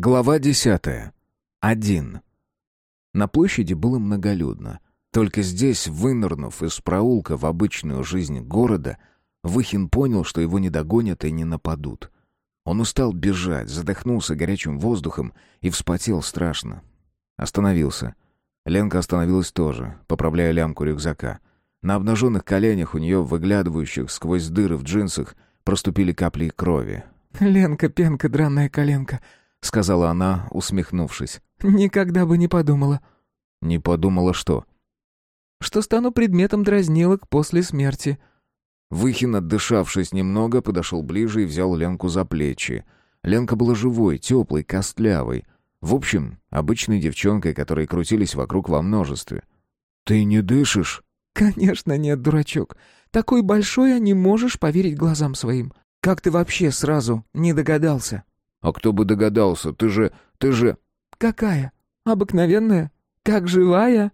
Глава десятая. Один. На площади было многолюдно. Только здесь, вынырнув из проулка в обычную жизнь города, Выхин понял, что его не догонят и не нападут. Он устал бежать, задохнулся горячим воздухом и вспотел страшно. Остановился. Ленка остановилась тоже, поправляя лямку рюкзака. На обнаженных коленях у нее, выглядывающих сквозь дыры в джинсах, проступили капли крови. «Ленка, пенка, драная коленка», — сказала она, усмехнувшись. «Никогда бы не подумала». «Не подумала что?» «Что стану предметом дразнилок после смерти». Выхин, отдышавшись немного, подошел ближе и взял Ленку за плечи. Ленка была живой, теплой, костлявой. В общем, обычной девчонкой, которые крутились вокруг во множестве. «Ты не дышишь?» «Конечно нет, дурачок. Такой большой, а не можешь поверить глазам своим. Как ты вообще сразу не догадался?» «А кто бы догадался? Ты же... ты же...» «Какая? Обыкновенная? Как живая?»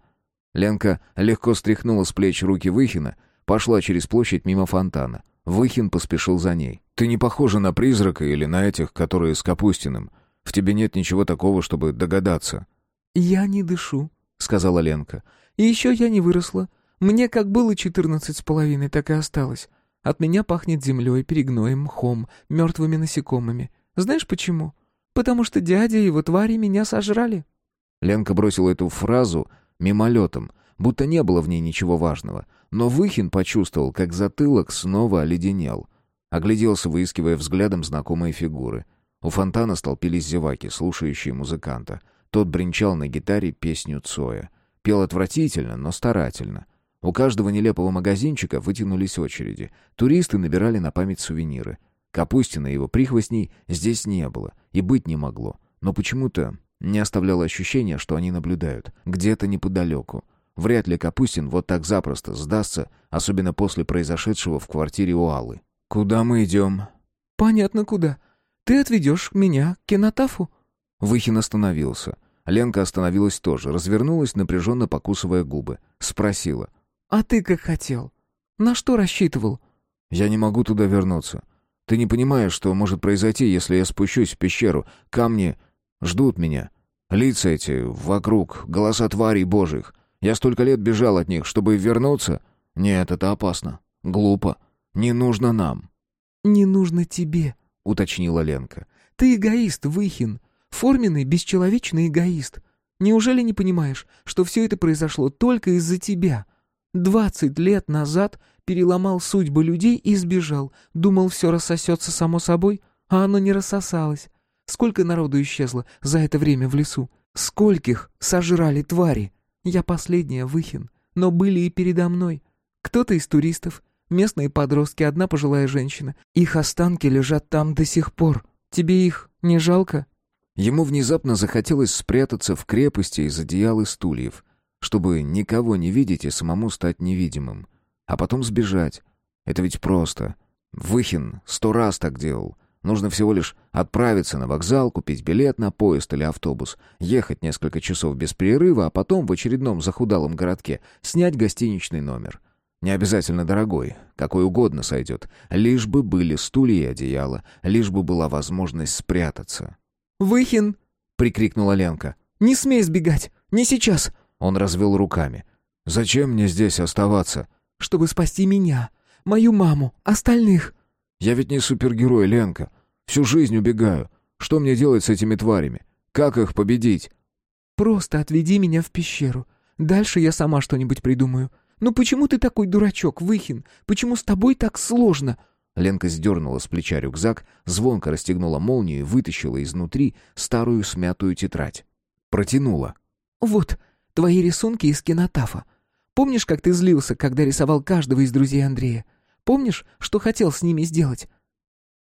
Ленка легко стряхнула с плеч руки Выхина, пошла через площадь мимо фонтана. Выхин поспешил за ней. «Ты не похожа на призрака или на этих, которые с Капустиным. В тебе нет ничего такого, чтобы догадаться». «Я не дышу», — сказала Ленка. «И еще я не выросла. Мне как было четырнадцать с половиной, так и осталось. От меня пахнет землей, перегноем, мхом, мертвыми насекомыми. Знаешь почему? Потому что дядя и его твари меня сожрали». Ленка бросила эту фразу мимолетом, будто не было в ней ничего важного. Но Выхин почувствовал, как затылок снова оледенел. Огляделся, выискивая взглядом знакомые фигуры. У фонтана столпились зеваки, слушающие музыканта. Тот бренчал на гитаре песню Цоя. Пел отвратительно, но старательно. У каждого нелепого магазинчика вытянулись очереди. Туристы набирали на память сувениры. Капустина и его прихвостней здесь не было и быть не могло. Но почему-то не оставляло ощущения, что они наблюдают. Где-то неподалеку. Вряд ли Капустин вот так запросто сдастся, особенно после произошедшего в квартире у Аллы. «Куда мы идем?» «Понятно, куда. Ты отведешь меня к кинотафу?» Выхин остановился. Ленка остановилась тоже, развернулась, напряженно покусывая губы. Спросила. «А ты как хотел? На что рассчитывал?» «Я не могу туда вернуться. Ты не понимаешь, что может произойти, если я спущусь в пещеру. Камни ждут меня. Лица эти вокруг, голоса тварей божьих. Я столько лет бежал от них, чтобы вернуться. Нет, это опасно. Глупо. Не нужно нам». «Не нужно тебе», — уточнила Ленка. «Ты эгоист, Выхин. Форменный, бесчеловечный эгоист. Неужели не понимаешь, что все это произошло только из-за тебя? Двадцать лет назад переломал судьбы людей и сбежал. Думал, все рассосется само собой, а оно не рассосалось. Сколько народу исчезло за это время в лесу? Скольких сожрали твари? Я последняя, Выхин, но были и передо мной. Кто-то из туристов, местные подростки, одна пожилая женщина. Их останки лежат там до сих пор. Тебе их не жалко?» Ему внезапно захотелось спрятаться в крепости из одеял и стульев, чтобы никого не видеть и самому стать невидимым а потом сбежать. Это ведь просто. Выхин сто раз так делал. Нужно всего лишь отправиться на вокзал, купить билет на поезд или автобус, ехать несколько часов без перерыва, а потом в очередном захудалом городке снять гостиничный номер. Не обязательно дорогой, какой угодно сойдет, лишь бы были стулья и одеяло, лишь бы была возможность спрятаться. «Выхин!» — прикрикнула Ленка. «Не смей сбегать! Не сейчас!» Он развел руками. «Зачем мне здесь оставаться?» Чтобы спасти меня, мою маму, остальных». «Я ведь не супергерой, Ленка. Всю жизнь убегаю. Что мне делать с этими тварями? Как их победить?» «Просто отведи меня в пещеру. Дальше я сама что-нибудь придумаю. Ну почему ты такой дурачок, Выхин? Почему с тобой так сложно?» Ленка сдернула с плеча рюкзак, звонко расстегнула молнию и вытащила изнутри старую смятую тетрадь. Протянула. «Вот, твои рисунки из кинотафа. Помнишь, как ты злился, когда рисовал каждого из друзей Андрея? Помнишь, что хотел с ними сделать?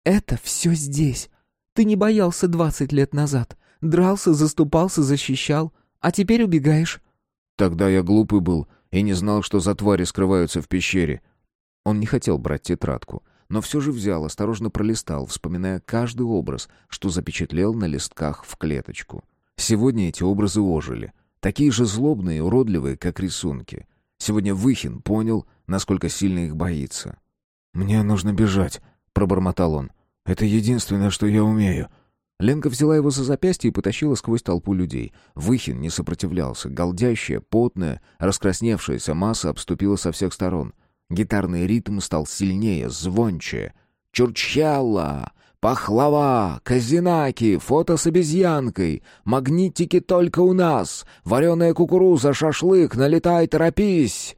Это все здесь. Ты не боялся двадцать лет назад. Дрался, заступался, защищал. А теперь убегаешь. Тогда я глупый был и не знал, что за твари скрываются в пещере. Он не хотел брать тетрадку, но все же взял, осторожно пролистал, вспоминая каждый образ, что запечатлел на листках в клеточку. Сегодня эти образы ожили. Такие же злобные и уродливые, как рисунки. Сегодня Выхин понял, насколько сильно их боится. «Мне нужно бежать», — пробормотал он. «Это единственное, что я умею». Ленка взяла его за запястье и потащила сквозь толпу людей. Выхин не сопротивлялся. Голдящая, потная, раскрасневшаяся масса обступила со всех сторон. Гитарный ритм стал сильнее, звонче. «Чурчхелла! Пахлава! Казинаки! Фото с обезьянкой! Магнитики только у нас! Вареная кукуруза, шашлык! Налетай, торопись!»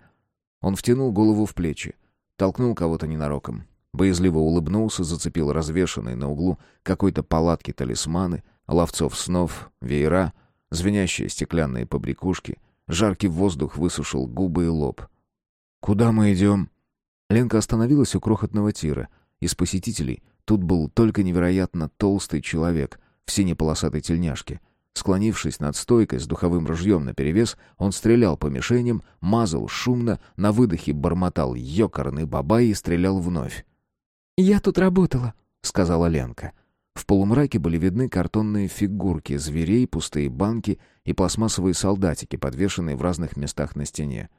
Он втянул голову в плечи. Толкнул кого-то ненароком. Боязливо улыбнулся, зацепил развешанные на углу какой-то палатки талисманы, ловцов снов, веера, звенящие стеклянные побрякушки. Жаркий воздух высушил губы и лоб. «Куда мы идем?» Ленка остановилась у крохотного тира. Из посетителей тут был только невероятно толстый человек в синей полосатой тельняшке. Склонившись над стойкой с духовым ружьем наперевес, он стрелял по мишеням, мазал шумно, на выдохе бормотал ёкарный бабай и стрелял вновь. «Я тут работала», — сказала Ленка. В полумраке были видны картонные фигурки зверей, пустые банки и пластмассовые солдатики, подвешенные в разных местах на стене.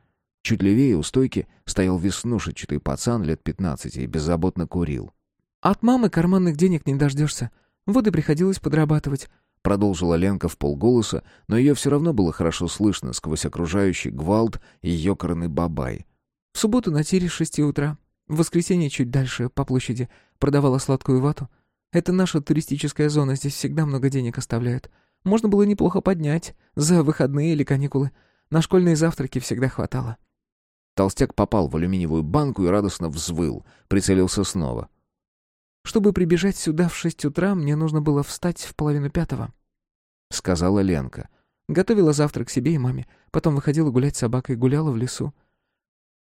Чуть левее у стойки стоял веснушечатый пацан лет пятнадцати и беззаботно курил. «От мамы карманных денег не дождешься. Вот и приходилось подрабатывать», — продолжила Ленка в полголоса, но ее все равно было хорошо слышно сквозь окружающий гвалт и ёкарный бабай. «В субботу на тире с шести утра. В воскресенье чуть дальше, по площади, продавала сладкую вату. Это наша туристическая зона, здесь всегда много денег оставляют. Можно было неплохо поднять, за выходные или каникулы. На школьные завтраки всегда хватало». Толстяк попал в алюминиевую банку и радостно взвыл, прицелился снова. «Чтобы прибежать сюда в шесть утра, мне нужно было встать в половину пятого», — сказала Ленка. Готовила завтрак себе и маме, потом выходила гулять с собакой, гуляла в лесу.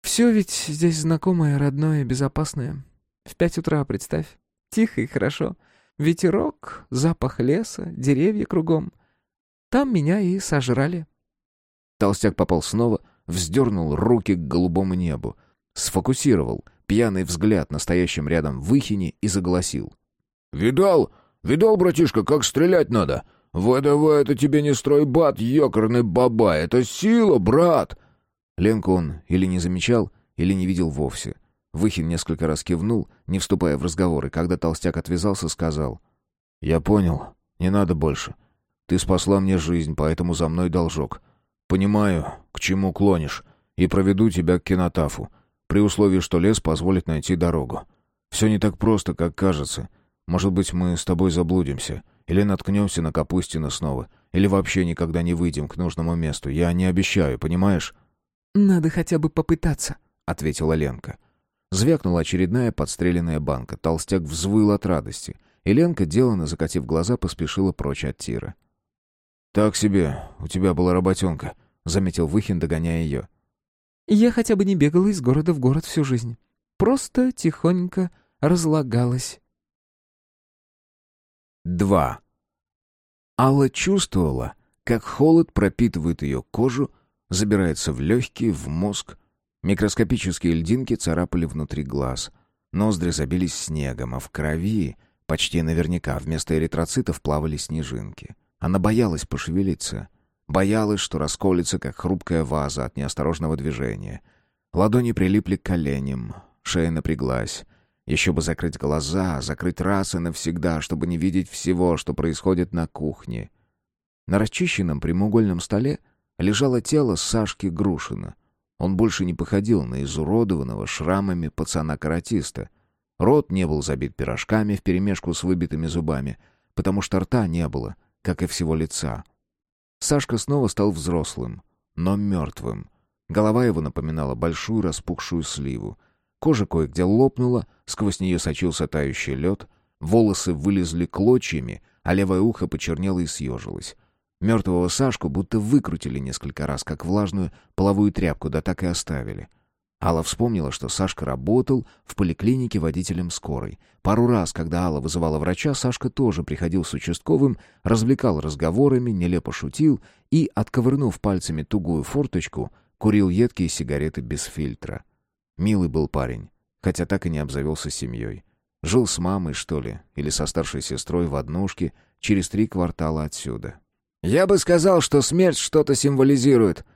Все ведь здесь знакомое, родное, безопасное. В пять утра, представь. Тихо и хорошо. Ветерок, запах леса, деревья кругом. Там меня и сожрали. Толстяк попал снова, вздернул руки к голубому небу, сфокусировал пьяный взгляд на стоящем рядом выхине и заголосил. «Видал? Видал, братишка, как стрелять надо? ВДВ — это тебе не стройбат, ёкарный баба, это сила, брат!» Ленку он или не замечал, или не видел вовсе. Выхин несколько раз кивнул, не вступая в разговор, и когда толстяк отвязался, сказал. «Я понял. Не надо больше. Ты спасла мне жизнь, поэтому за мной должок. Понимаю, к чему клонишь, и проведу тебя к кинотафу, при условии, что лес позволит найти дорогу. Все не так просто, как кажется. Может быть, мы с тобой заблудимся, или наткнемся на Капустина снова, или вообще никогда не выйдем к нужному месту. Я не обещаю, понимаешь?» «Надо хотя бы попытаться», — ответила Ленка. Звякнула очередная подстреленная банка. Толстяк взвыл от радости. И Ленка, деланно закатив глаза, поспешила прочь от тира. «Так себе, у тебя была работенка», — заметил Выхин, догоняя ее. «Я хотя бы не бегала из города в город всю жизнь. Просто тихонько разлагалась». Два. Алла чувствовала, как холод пропитывает ее кожу, забирается в легкие, в мозг. Микроскопические льдинки царапали внутри глаз. Ноздри забились снегом, а в крови, почти наверняка, вместо эритроцитов плавали снежинки. Она боялась пошевелиться. Боялась, что расколется, как хрупкая ваза от неосторожного движения. Ладони прилипли к коленям, шея напряглась. Еще бы закрыть глаза, закрыть раз и навсегда, чтобы не видеть всего, что происходит на кухне. На расчищенном прямоугольном столе лежало тело Сашки Грушина. Он больше не походил на изуродованного шрамами пацана-каратиста. Рот не был забит пирожками вперемешку с выбитыми зубами, потому что рта не было, как и всего лица. Сашка снова стал взрослым, но мертвым. Голова его напоминала большую распухшую сливу. Кожа кое-где лопнула, сквозь нее сочился тающий лед, волосы вылезли клочьями, а левое ухо почернело и съежилось. Мертвого Сашку будто выкрутили несколько раз, как влажную половую тряпку, да так и оставили. Алла вспомнила, что Сашка работал в поликлинике водителем скорой. Пару раз, когда Алла вызывала врача, Сашка тоже приходил с участковым, развлекал разговорами, нелепо шутил и, отковырнув пальцами тугую форточку, курил едкие сигареты без фильтра. Милый был парень, хотя так и не обзавелся семьей. Жил с мамой, что ли, или со старшей сестрой в однушке, через три квартала отсюда. «Я бы сказал, что смерть что-то символизирует.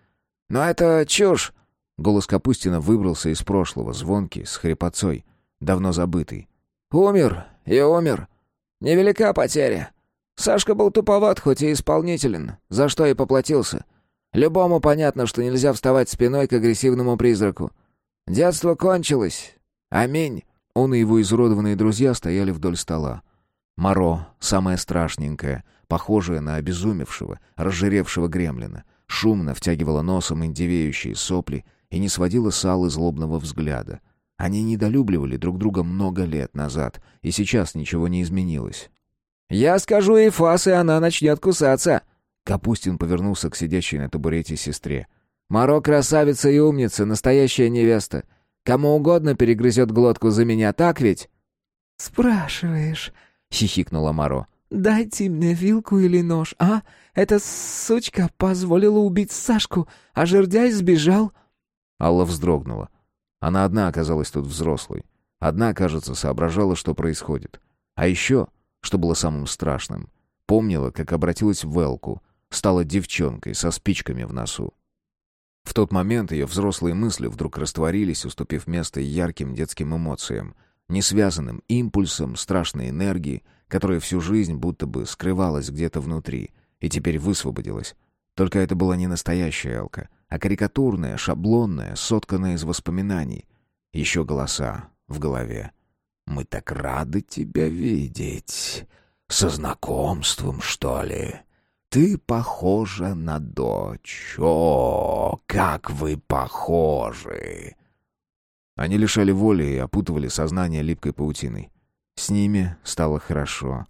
Но это чушь!» Голос Капустина выбрался из прошлого, звонкий, с хрипотцой, давно забытый. «Умер и умер. Невелика потеря. Сашка был туповат, хоть и исполнителен, за что и поплатился. Любому понятно, что нельзя вставать спиной к агрессивному призраку. Детство кончилось. Аминь. Он и его изуродованные друзья стояли вдоль стола. Моро, самая страшненькая, похожая на обезумевшего, разжиревшего гремлина, шумно втягивала носом индивеющие сопли и не сводила с Аллы злобного взгляда. Они недолюбливали друг друга много лет назад, и сейчас ничего не изменилось. «Я скажу ей фас, и она начнет кусаться!» Капустин повернулся к сидящей на табурете сестре. «Моро красавица и умница, настоящая невеста. Кому угодно перегрызет глотку за меня, так ведь?» «Спрашиваешь», — хихикнула Моро. «Дайте мне вилку или нож, а? Эта сучка позволила убить Сашку, а жердяй сбежал». Алла вздрогнула. Она одна оказалась тут взрослой. Одна, кажется, соображала, что происходит. А еще, что было самым страшным, помнила, как обратилась в Элку, стала девчонкой со спичками в носу. В тот момент ее взрослые мысли вдруг растворились, уступив место ярким детским эмоциям, несвязанным импульсом страшной энергии, которая всю жизнь будто бы скрывалась где-то внутри и теперь высвободилась. Только это была не настоящая Элка, а карикатурная, шаблонная, сотканная из воспоминаний. Еще голоса в голове. «Мы так рады тебя видеть. Со знакомством, что ли?» Ты похожа на дочь. О, как вы похожи!» Они лишали воли и опутывали сознание липкой паутиной. С ними стало хорошо.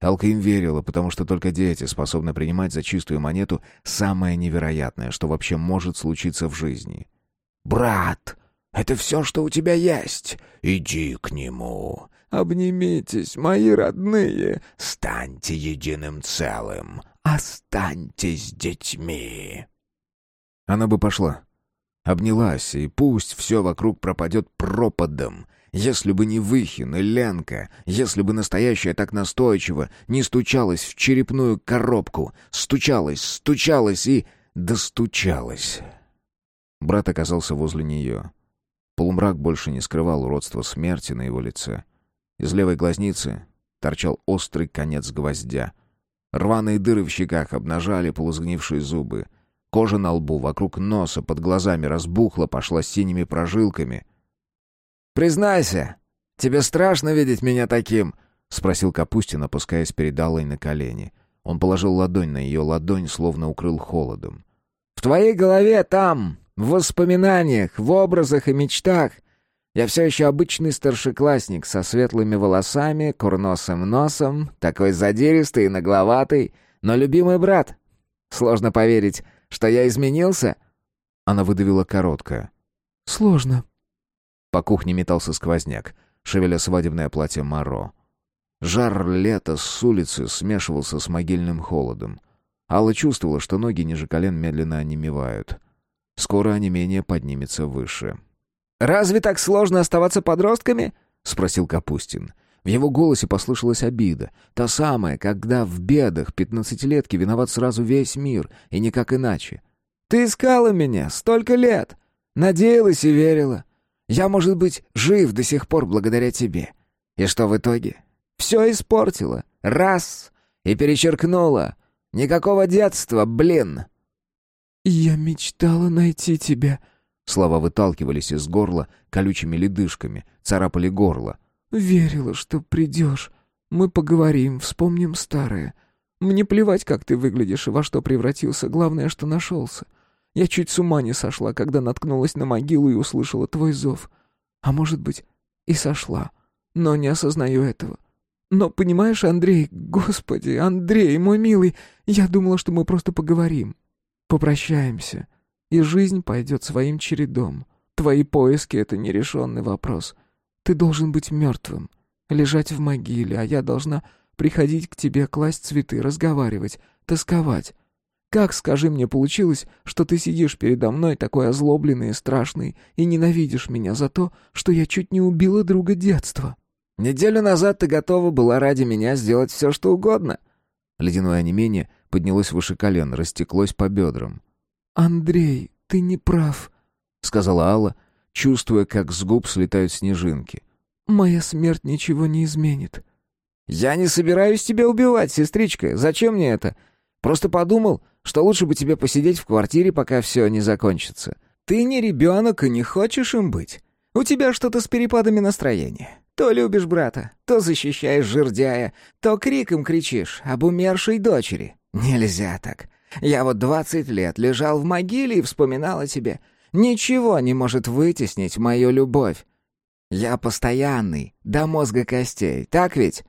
Алка им верила, потому что только дети способны принимать за чистую монету самое невероятное, что вообще может случиться в жизни. «Брат, это все, что у тебя есть. Иди к нему. Обнимитесь, мои родные. Станьте единым целым. Останьтесь детьми. Она бы пошла. Обнялась, и пусть все вокруг пропадет пропадом. Если бы не Выхин и Ленка, если бы настоящая так настойчиво не стучалась в черепную коробку, стучалась, стучалась и достучалась. Брат оказался возле нее. Полумрак больше не скрывал уродства смерти на его лице. Из левой глазницы торчал острый конец гвоздя — Рваные дыры в щеках обнажали полузгнившие зубы. Кожа на лбу, вокруг носа, под глазами разбухла, пошла синими прожилками. «Признайся, тебе страшно видеть меня таким?» — спросил Капустин, опускаясь перед Аллой на колени. Он положил ладонь на ее ладонь, словно укрыл холодом. «В твоей голове там, в воспоминаниях, в образах и мечтах, я все еще обычный старшеклассник со светлыми волосами, курносым носом, такой задиристый и нагловатый, но любимый брат. Сложно поверить, что я изменился?» Она выдавила короткое. «Сложно». По кухне метался сквозняк, шевеля свадебное платье Маро. Жар лета с улицы смешивался с могильным холодом. Алла чувствовала, что ноги ниже колен медленно онемевают. Скоро онемение поднимется выше. «Разве так сложно оставаться подростками?» — спросил Капустин. В его голосе послышалась обида. Та самая, когда в бедах пятнадцатилетки виноват сразу весь мир, и никак иначе. «Ты искала меня столько лет. Надеялась и верила. Я, может быть, жив до сих пор благодаря тебе. И что в итоге? Все испортила. Раз. И перечеркнула. Никакого детства, блин!» «Я мечтала найти тебя», Слова выталкивались из горла колючими ледышками, царапали горло. «Верила, что придешь. Мы поговорим, вспомним старое. Мне плевать, как ты выглядишь и во что превратился, главное, что нашелся. Я чуть с ума не сошла, когда наткнулась на могилу и услышала твой зов. А может быть, и сошла, но не осознаю этого. Но, понимаешь, Андрей, господи, Андрей, мой милый, я думала, что мы просто поговорим. Попрощаемся и жизнь пойдет своим чередом. Твои поиски — это нерешенный вопрос. Ты должен быть мертвым, лежать в могиле, а я должна приходить к тебе, класть цветы, разговаривать, тосковать. Как, скажи мне, получилось, что ты сидишь передо мной такой озлобленный и страшный и ненавидишь меня за то, что я чуть не убила друга детства? Неделю назад ты готова была ради меня сделать все, что угодно. Ледяное онемение поднялось выше колен, растеклось по бедрам. «Андрей, ты не прав», — сказала Алла, чувствуя, как с губ слетают снежинки. «Моя смерть ничего не изменит. «Я не собираюсь тебя убивать, сестричка. Зачем мне это? Просто подумал, что лучше бы тебе посидеть в квартире, пока все не закончится. Ты не ребенок и не хочешь им быть. У тебя что-то с перепадами настроения. То любишь брата, то защищаешь жердяя, то криком кричишь об умершей дочери. Нельзя так. Я вот двадцать лет лежал в могиле и вспоминал о тебе. Ничего не может вытеснить мою любовь. Я постоянный, до мозга костей, так ведь?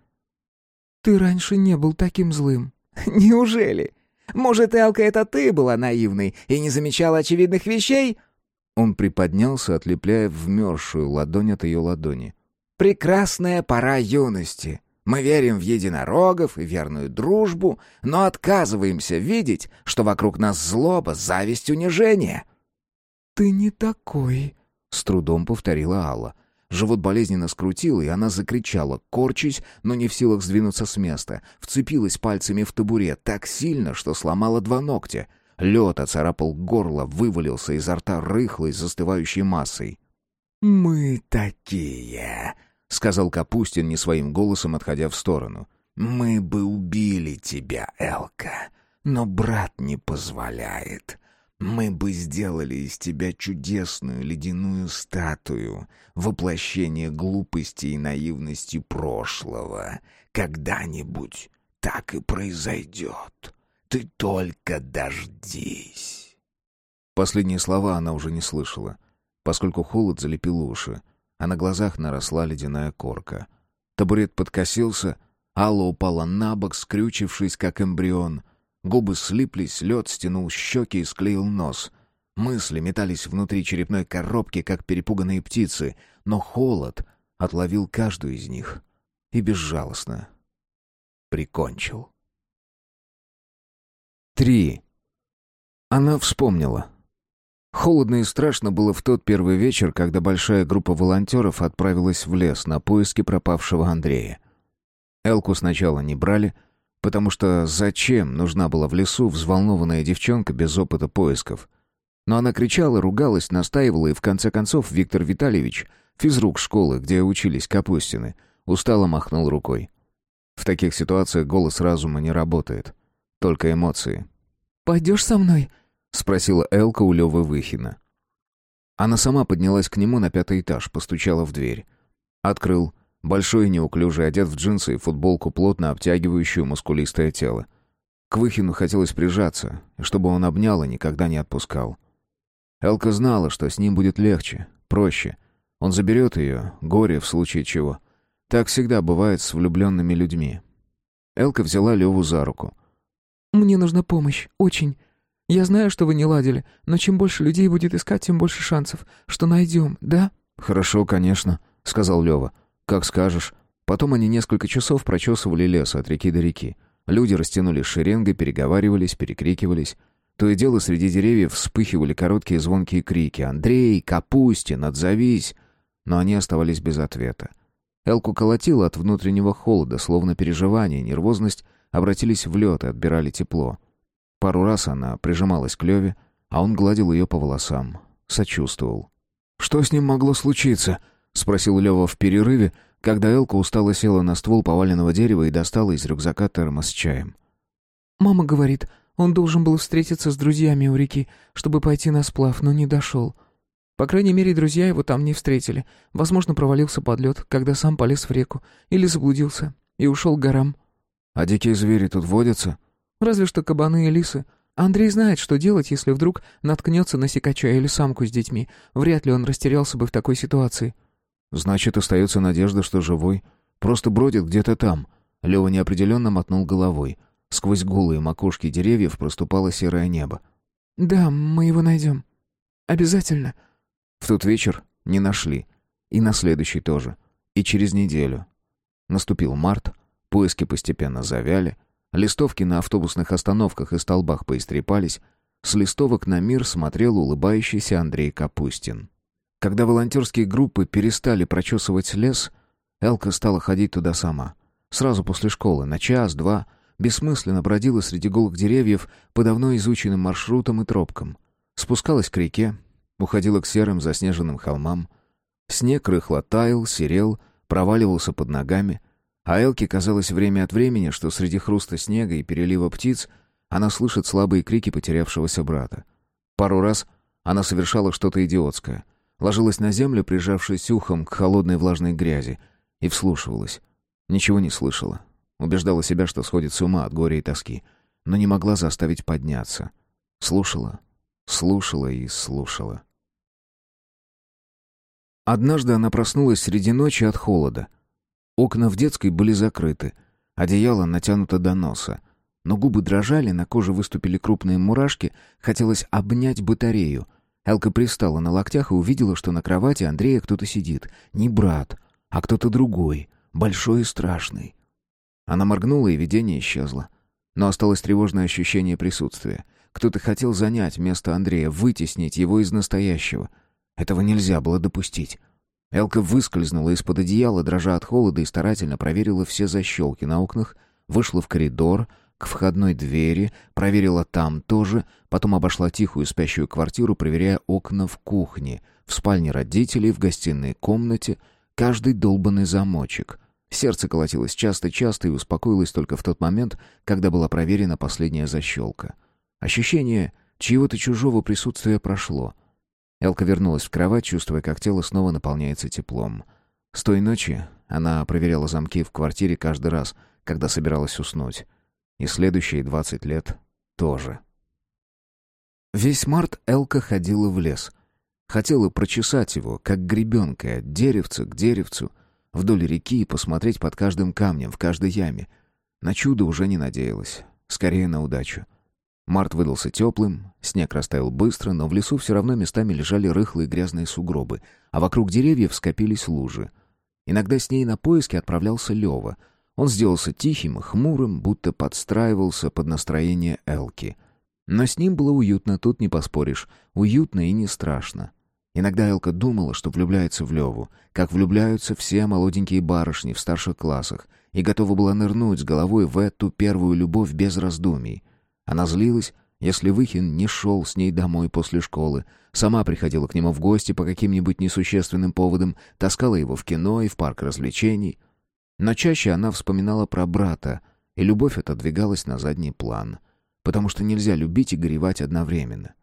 Ты раньше не был таким злым. Неужели? Может, Элка, это ты была наивной и не замечала очевидных вещей?» Он приподнялся, отлепляя вмерзшую ладонь от ее ладони. «Прекрасная пора юности. Мы верим в единорогов и верную дружбу, но отказываемся видеть, что вокруг нас злоба, зависть, унижение». «Ты не такой», — с трудом повторила Алла. Живот болезненно скрутило, и она закричала, корчась, но не в силах сдвинуться с места. Вцепилась пальцами в табурет так сильно, что сломала два ногтя. Лед оцарапал горло, вывалился изо рта рыхлой, застывающей массой. «Мы такие», — сказал Капустин не своим голосом, отходя в сторону. «Мы бы убили тебя, Элка, но брат не позволяет. Мы бы сделали из тебя чудесную ледяную статую, воплощение глупости и наивности прошлого. Когда-нибудь так и произойдет. Ты только дождись. Последние слова она уже не слышала, поскольку холод залепил уши, а на глазах наросла ледяная корка. Табурет подкосился, Алла упала на бок, скрючившись, как эмбрион — Губы слиплись, лед стянул щеки и склеил нос. Мысли метались внутри черепной коробки, как перепуганные птицы, но холод отловил каждую из них и безжалостно прикончил. Три. Она вспомнила. Холодно и страшно было в тот первый вечер, когда большая группа волонтеров отправилась в лес на поиски пропавшего Андрея. Элку сначала не брали — Потому что зачем нужна была в лесу взволнованная девчонка без опыта поисков? Но она кричала, ругалась, настаивала, и в конце концов Виктор Витальевич, физрук школы, где учились Капустины, устало махнул рукой. В таких ситуациях голос разума не работает. Только эмоции. «Пойдешь со мной?» — спросила Элка у Лёвы Выхина. Она сама поднялась к нему на пятый этаж, постучала в дверь. Открыл, Большой и неуклюжий, одет в джинсы и футболку, плотно обтягивающую мускулистое тело. К Выхину хотелось прижаться, чтобы он обнял и никогда не отпускал. Элка знала, что с ним будет легче, проще. Он заберет ее, горе в случае чего. Так всегда бывает с влюбленными людьми. Элка взяла Леву за руку. «Мне нужна помощь, очень. Я знаю, что вы не ладили, но чем больше людей будет искать, тем больше шансов, что найдем, да?» «Хорошо, конечно», — сказал Лева. «Как скажешь». Потом они несколько часов прочесывали лес от реки до реки. Люди растянулись шеренгой, переговаривались, перекрикивались. То и дело среди деревьев вспыхивали короткие звонкие крики «Андрей! Капустин! Отзовись!» Но они оставались без ответа. Элку колотило от внутреннего холода, словно переживание, нервозность обратились в лед и отбирали тепло. Пару раз она прижималась к Леве, а он гладил ее по волосам, сочувствовал. «Что с ним могло случиться?» — спросил Лева в перерыве, когда Элка устало села на ствол поваленного дерева и достала из рюкзака термос с чаем. «Мама говорит, он должен был встретиться с друзьями у реки, чтобы пойти на сплав, но не дошел. По крайней мере, друзья его там не встретили. Возможно, провалился под лед, когда сам полез в реку. Или заблудился. И ушел к горам. А дикие звери тут водятся? Разве что кабаны и лисы. Андрей знает, что делать, если вдруг наткнется на сикача или самку с детьми. Вряд ли он растерялся бы в такой ситуации. Значит, остается надежда, что живой. Просто бродит где-то там. Лева неопределенно мотнул головой. Сквозь голые макушки деревьев проступало серое небо. «Да, мы его найдем. Обязательно». В тот вечер не нашли. И на следующий тоже. И через неделю. Наступил март, поиски постепенно завяли, листовки на автобусных остановках и столбах поистрепались, с листовок на мир смотрел улыбающийся Андрей Капустин. Когда волонтерские группы перестали прочесывать лес, Элка стала ходить туда сама. Сразу после школы, на час-два, бессмысленно бродила среди голых деревьев по давно изученным маршрутам и тропкам. Спускалась к реке, уходила к серым заснеженным холмам. Снег рыхло таял, серел, проваливался под ногами. А Элке казалось время от времени, что среди хруста снега и перелива птиц она слышит слабые крики потерявшегося брата. Пару раз она совершала что-то идиотское. Ложилась на землю, прижавшись ухом к холодной влажной грязи, и вслушивалась. Ничего не слышала. Убеждала себя, что сходит с ума от горя и тоски, но не могла заставить подняться. Слушала, слушала и слушала. Однажды она проснулась среди ночи от холода. Окна в детской были закрыты, одеяло натянуто до носа. Но губы дрожали, на коже выступили крупные мурашки, хотелось обнять батарею. Элка пристала на локтях и увидела, что на кровати Андрея кто-то сидит. Не брат, а кто-то другой, большой и страшный. Она моргнула, и видение исчезло. Но осталось тревожное ощущение присутствия. Кто-то хотел занять место Андрея, вытеснить его из настоящего. Этого нельзя было допустить. Элка выскользнула из-под одеяла, дрожа от холода, и старательно проверила все защелки на окнах, вышла в коридор, к входной двери, проверила там тоже, потом обошла тихую спящую квартиру, проверяя окна в кухне, в спальне родителей, в гостиной комнате, каждый долбанный замочек. Сердце колотилось часто-часто и успокоилось только в тот момент, когда была проверена последняя защелка. Ощущение чьего-то чужого присутствия прошло. Элка вернулась в кровать, чувствуя, как тело снова наполняется теплом. С той ночи она проверяла замки в квартире каждый раз, когда собиралась уснуть. И следующие двадцать лет тоже. Весь март Элка ходила в лес. Хотела прочесать его, как гребенка, от деревца к деревцу, вдоль реки и посмотреть под каждым камнем, в каждой яме. На чудо уже не надеялась. Скорее на удачу. Март выдался теплым, снег растаял быстро, но в лесу все равно местами лежали рыхлые грязные сугробы, а вокруг деревьев скопились лужи. Иногда с ней на поиски отправлялся Лева. Он сделался тихим и хмурым, будто подстраивался под настроение Элки. Но с ним было уютно, тут не поспоришь. Уютно и не страшно. Иногда Элка думала, что влюбляется в Леву, как влюбляются все молоденькие барышни в старших классах, и готова была нырнуть с головой в эту первую любовь без раздумий. Она злилась, если Выхин не шел с ней домой после школы, сама приходила к нему в гости по каким-нибудь несущественным поводам, таскала его в кино и в парк развлечений. Но чаще она вспоминала про брата, и любовь отодвигалась на задний план, потому что нельзя любить и горевать одновременно.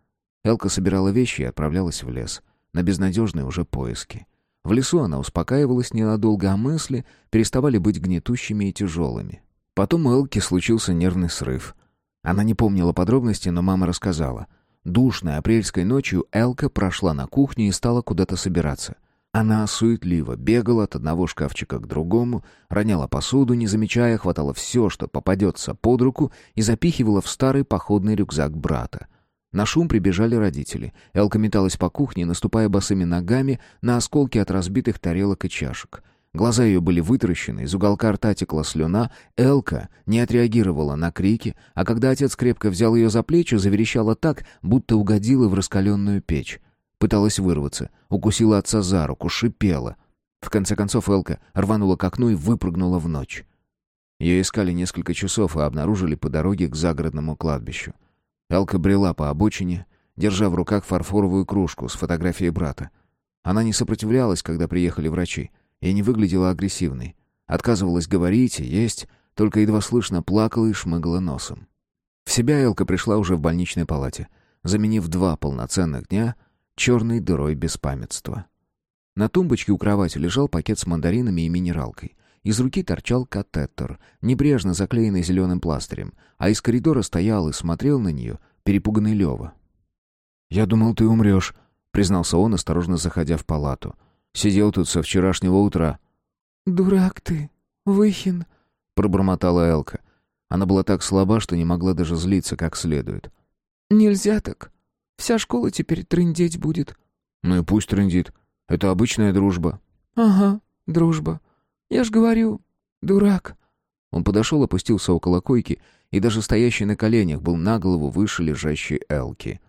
Элка собирала вещи и отправлялась в лес, на безнадежные уже поиски. В лесу она успокаивалась ненадолго, а мысли переставали быть гнетущими и тяжелыми. Потом у Элки случился нервный срыв — она не помнила подробностей, но мама рассказала. Душной апрельской ночью Элка прошла на кухню и стала куда-то собираться. Она суетливо бегала от одного шкафчика к другому, роняла посуду, не замечая, хватала все, что попадется под руку, и запихивала в старый походный рюкзак брата. На шум прибежали родители. Элка металась по кухне, наступая босыми ногами на осколки от разбитых тарелок и чашек — Глаза ее были вытаращены, из уголка рта текла слюна. Элка не отреагировала на крики, а когда отец крепко взял ее за плечи, заверещала так, будто угодила в раскаленную печь. Пыталась вырваться, укусила отца за руку, шипела. В конце концов Элка рванула к окну и выпрыгнула в ночь. Ее искали несколько часов и обнаружили по дороге к загородному кладбищу. Элка брела по обочине, держа в руках фарфоровую кружку с фотографией брата. Она не сопротивлялась, когда приехали врачи и не выглядела агрессивной. Отказывалась говорить и есть, только едва слышно плакала и шмыгала носом. В себя Элка пришла уже в больничной палате, заменив два полноценных дня черной дырой беспамятства. На тумбочке у кровати лежал пакет с мандаринами и минералкой. Из руки торчал катетер, небрежно заклеенный зеленым пластырем, а из коридора стоял и смотрел на нее перепуганный Лева. «Я думал, ты умрешь», — признался он, осторожно заходя в палату. Сидел тут со вчерашнего утра». «Дурак ты, Выхин», — пробормотала Элка. Она была так слаба, что не могла даже злиться как следует. «Нельзя так. Вся школа теперь трындеть будет». «Ну и пусть трындит. Это обычная дружба». «Ага, дружба. Я ж говорю, дурак». Он подошел, опустился около койки и даже стоящий на коленях был на голову выше лежащей Элки.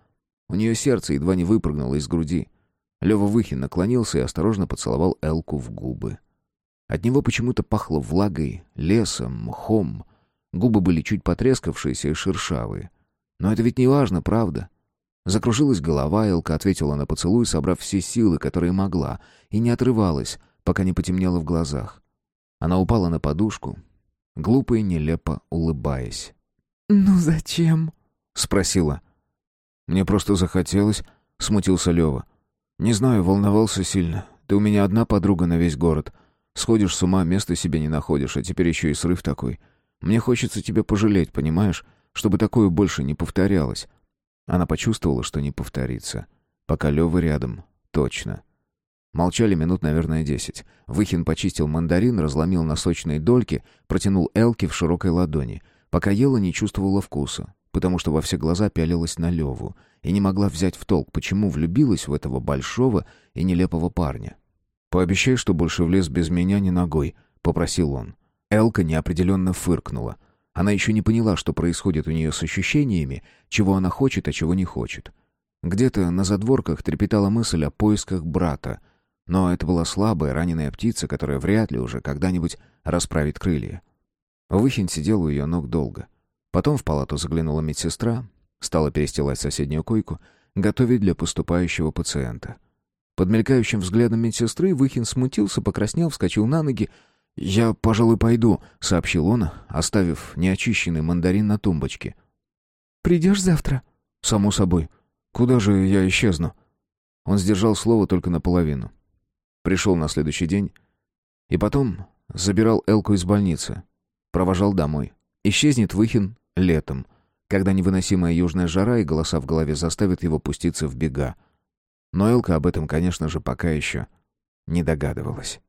У нее сердце едва не выпрыгнуло из груди. Лёва Выхин наклонился и осторожно поцеловал Элку в губы. От него почему-то пахло влагой, лесом, мхом. Губы были чуть потрескавшиеся и шершавые. Но это ведь не важно, правда? Закружилась голова, Элка ответила на поцелуй, собрав все силы, которые могла, и не отрывалась, пока не потемнело в глазах. Она упала на подушку, глупо и нелепо улыбаясь. «Ну зачем?» — спросила. «Мне просто захотелось», — смутился Лева. «Не знаю, волновался сильно. Ты у меня одна подруга на весь город. Сходишь с ума, места себе не находишь, а теперь еще и срыв такой. Мне хочется тебя пожалеть, понимаешь? Чтобы такое больше не повторялось». Она почувствовала, что не повторится. Пока Лева рядом. Точно. Молчали минут, наверное, десять. Выхин почистил мандарин, разломил на сочные дольки, протянул Элке в широкой ладони. Пока ела, не чувствовала вкуса, потому что во все глаза пялилась на Леву и не могла взять в толк, почему влюбилась в этого большого и нелепого парня. «Пообещай, что больше в лес без меня ни ногой», — попросил он. Элка неопределенно фыркнула. Она еще не поняла, что происходит у нее с ощущениями, чего она хочет, а чего не хочет. Где-то на задворках трепетала мысль о поисках брата, но это была слабая, раненая птица, которая вряд ли уже когда-нибудь расправит крылья. Выхин сидел у ее ног долго. Потом в палату заглянула медсестра, стала перестилать соседнюю койку, готовить для поступающего пациента. Под мелькающим взглядом медсестры Выхин смутился, покраснел, вскочил на ноги. «Я, пожалуй, пойду», — сообщил он, оставив неочищенный мандарин на тумбочке. «Придешь завтра?» «Само собой. Куда же я исчезну?» Он сдержал слово только наполовину. Пришел на следующий день. И потом забирал Элку из больницы. Провожал домой. Исчезнет Выхин летом, когда невыносимая южная жара и голоса в голове заставят его пуститься в бега. Но Элка об этом, конечно же, пока еще не догадывалась.